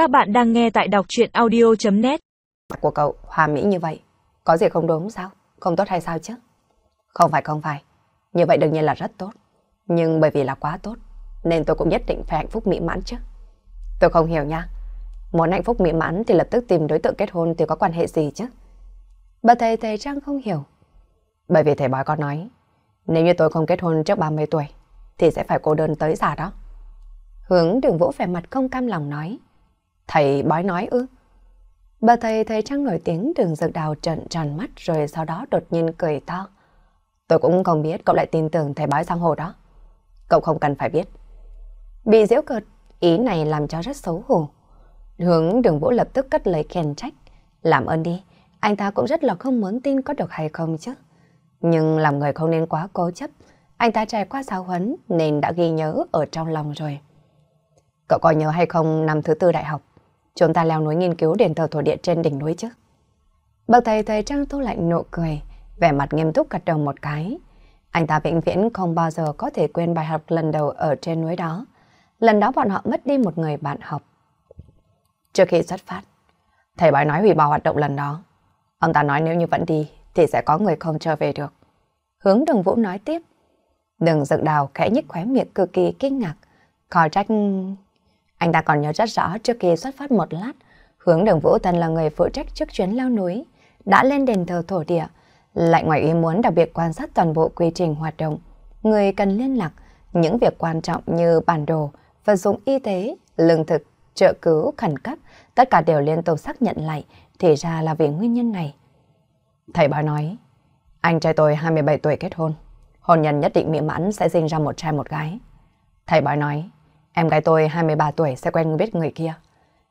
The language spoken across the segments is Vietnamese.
Các bạn đang nghe tại đọc chuyện audio.net Của cậu hòa mỹ như vậy, có gì không đúng sao? Không tốt hay sao chứ? Không phải không phải, như vậy đương nhiên là rất tốt. Nhưng bởi vì là quá tốt, nên tôi cũng nhất định phải hạnh phúc mỹ mãn chứ. Tôi không hiểu nha. Muốn hạnh phúc mỹ mãn thì lập tức tìm đối tượng kết hôn thì có quan hệ gì chứ? Bà thầy thầy Trang không hiểu. Bởi vì thầy bói có nói, nếu như tôi không kết hôn trước 30 tuổi, thì sẽ phải cô đơn tới già đó. Hướng đường vũ vẻ mặt không cam lòng nói. Thầy bói nói ư? Bà thầy thầy Trang nổi tiếng đường dược đào trận tròn mắt rồi sau đó đột nhiên cười to. Tôi cũng không biết cậu lại tin tưởng thầy bói sang hồ đó. Cậu không cần phải biết. Bị diễu cợt, ý này làm cho rất xấu hổ. Hướng đường vũ lập tức cất lời khen trách. Làm ơn đi, anh ta cũng rất là không muốn tin có được hay không chứ. Nhưng làm người không nên quá cố chấp. Anh ta trải qua giáo huấn nên đã ghi nhớ ở trong lòng rồi. Cậu có nhớ hay không năm thứ tư đại học, chúng ta leo núi nghiên cứu đền thờ thổ địa trên đỉnh núi chứ? Bậc thầy thầy Trang thu lạnh nụ cười, vẻ mặt nghiêm túc gật đầu một cái. Anh ta vĩnh viễn không bao giờ có thể quên bài học lần đầu ở trên núi đó. Lần đó bọn họ mất đi một người bạn học. Trước khi xuất phát, thầy bói nói hủy bỏ hoạt động lần đó. Ông ta nói nếu như vẫn đi thì sẽ có người không trở về được. Hướng đường vũ nói tiếp. đường dựng đào khẽ nhích khóe miệng cực kỳ kinh ngạc. Khó trách... Anh ta còn nhớ rất rõ trước khi xuất phát một lát, hướng đường Vũ Tân là người phụ trách trước chuyến leo núi, đã lên đền thờ thổ địa, lại ngoài ý muốn đặc biệt quan sát toàn bộ quy trình hoạt động. Người cần liên lạc, những việc quan trọng như bản đồ, vật dụng y tế, lương thực, trợ cứu khẩn cấp, tất cả đều liên tục xác nhận lại, thì ra là vì nguyên nhân này. Thầy bà nói, anh trai tôi 27 tuổi kết hôn, hôn nhân nhất định mỹ mãn sẽ sinh ra một trai một gái. Thầy bà nói, Em gái tôi 23 tuổi sẽ quen biết người kia.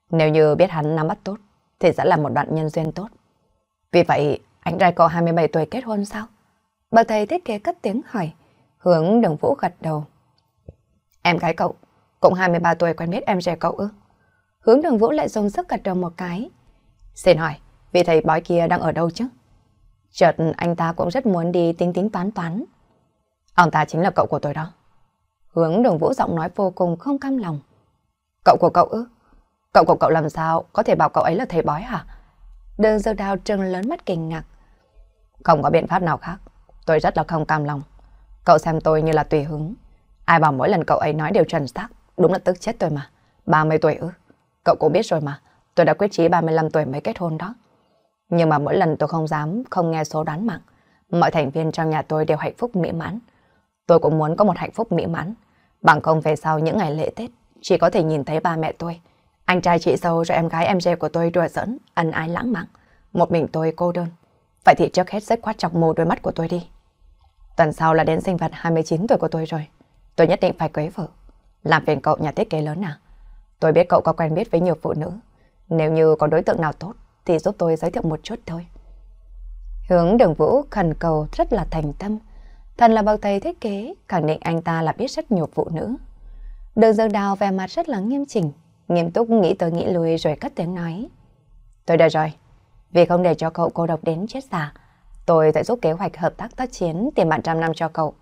Nếu như biết hắn nắm bắt tốt, thì sẽ là một đoạn nhân duyên tốt. Vì vậy, anh trai cậu 27 tuổi kết hôn sao? Bà thầy thiết kế cất tiếng hỏi, hướng Đường vũ gật đầu. Em gái cậu, cũng 23 tuổi quen biết em trai cậu ư? Hướng Đường vũ lại dùng sức gật đầu một cái. Xin hỏi, vị thầy bói kia đang ở đâu chứ? Chợt anh ta cũng rất muốn đi tính tính toán toán. Ông ta chính là cậu của tôi đó. Hướng đường vũ giọng nói vô cùng không cam lòng. Cậu của cậu ư? Cậu của cậu làm sao có thể bảo cậu ấy là thầy bói hả? Đường dơ đào trừng lớn mắt kinh ngạc. Không có biện pháp nào khác. Tôi rất là không cam lòng. Cậu xem tôi như là tùy hứng. Ai bảo mỗi lần cậu ấy nói đều chuẩn xác. Đúng là tức chết tôi mà. 30 tuổi ư? Cậu cũng biết rồi mà. Tôi đã quyết chí 35 tuổi mới kết hôn đó. Nhưng mà mỗi lần tôi không dám, không nghe số đoán mạng. Mọi thành viên trong nhà tôi đều hạnh phúc mỹ mãn. Tôi cũng muốn có một hạnh phúc mỹ mãn. Bằng không về sau những ngày lễ Tết, chỉ có thể nhìn thấy ba mẹ tôi. Anh trai chị dâu rồi em gái em dê của tôi đùa giỡn, ân ái lãng mạn. Một mình tôi cô đơn. Vậy thì trước hết rất quát chọc mù đôi mắt của tôi đi. Tuần sau là đến sinh vật 29 tuổi của tôi rồi. Tôi nhất định phải cưới vợ. Làm phiền cậu nhà thiết kế lớn à? Tôi biết cậu có quen biết với nhiều phụ nữ. Nếu như có đối tượng nào tốt, thì giúp tôi giới thiệu một chút thôi. Hướng đường vũ khẩn cầu rất là thành tâm. Thần là bậc thầy thiết kế, khẳng định anh ta là biết rất nhiều phụ nữ. Đường Dương Đào vẻ mặt rất là nghiêm chỉnh, nghiêm túc nghĩ tới nghĩ lui rồi cất tiếng nói. Tôi đã rồi, vì không để cho cậu cô độc đến chết già. tôi sẽ giúp kế hoạch hợp tác tác chiến tiền bạn trăm năm cho cậu.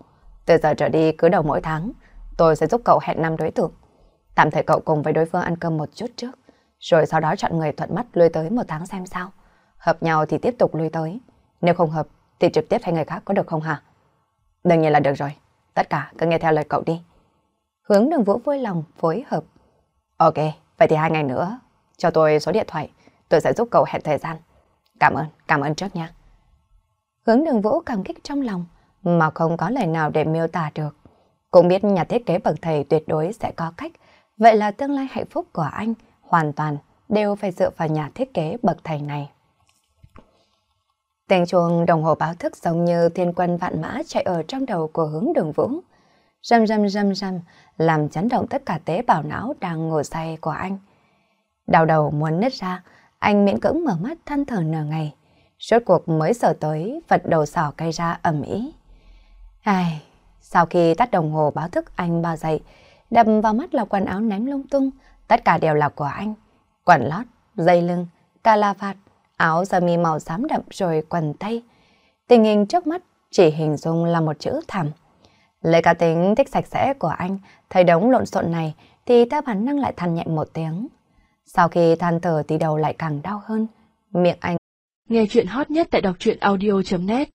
Từ giờ trở đi cứ đầu mỗi tháng, tôi sẽ giúp cậu hẹn năm đối tượng. Tạm thời cậu cùng với đối phương ăn cơm một chút trước, rồi sau đó chọn người thuận mắt lui tới một tháng xem sao. Hợp nhau thì tiếp tục lui tới, nếu không hợp thì trực tiếp hay người khác có được không hả? Đương nhiên là được rồi. Tất cả cứ nghe theo lời cậu đi. Hướng đường vũ vui lòng phối hợp. Ok, vậy thì hai ngày nữa. Cho tôi số điện thoại. Tôi sẽ giúp cậu hẹn thời gian. Cảm ơn, cảm ơn trước nha. Hướng đường vũ cảm kích trong lòng mà không có lời nào để miêu tả được. Cũng biết nhà thiết kế bậc thầy tuyệt đối sẽ có cách. Vậy là tương lai hạnh phúc của anh hoàn toàn đều phải dựa vào nhà thiết kế bậc thầy này. Tiếng chuông đồng hồ báo thức giống như thiên quân vạn mã chạy ở trong đầu của hướng đường vũ. Rầm rầm rầm rầm, làm chấn động tất cả tế bào não đang ngủ say của anh. Đau đầu muốn nứt ra, anh miễn cưỡng mở mắt than thở nửa ngày. Suốt cuộc mới sở tới, vật đầu sỏ cây ra ẩm ý. Ai, sau khi tắt đồng hồ báo thức anh bao dậy, đập vào mắt là quần áo ném lung tung, tất cả đều là của anh. Quần lót, dây lưng, cà la vạt, áo sơ mi màu xám đậm rồi quần tây. Tình hình trước mắt chỉ hình dung là một chữ thảm. Lấy cá tính thích sạch sẽ của anh, thấy đống lộn xộn này thì ta bản năng lại than nhẹ một tiếng. Sau khi than thở thì đầu lại càng đau hơn. Miệng anh Nghe chuyện hot nhất tại đọc truyện audio.net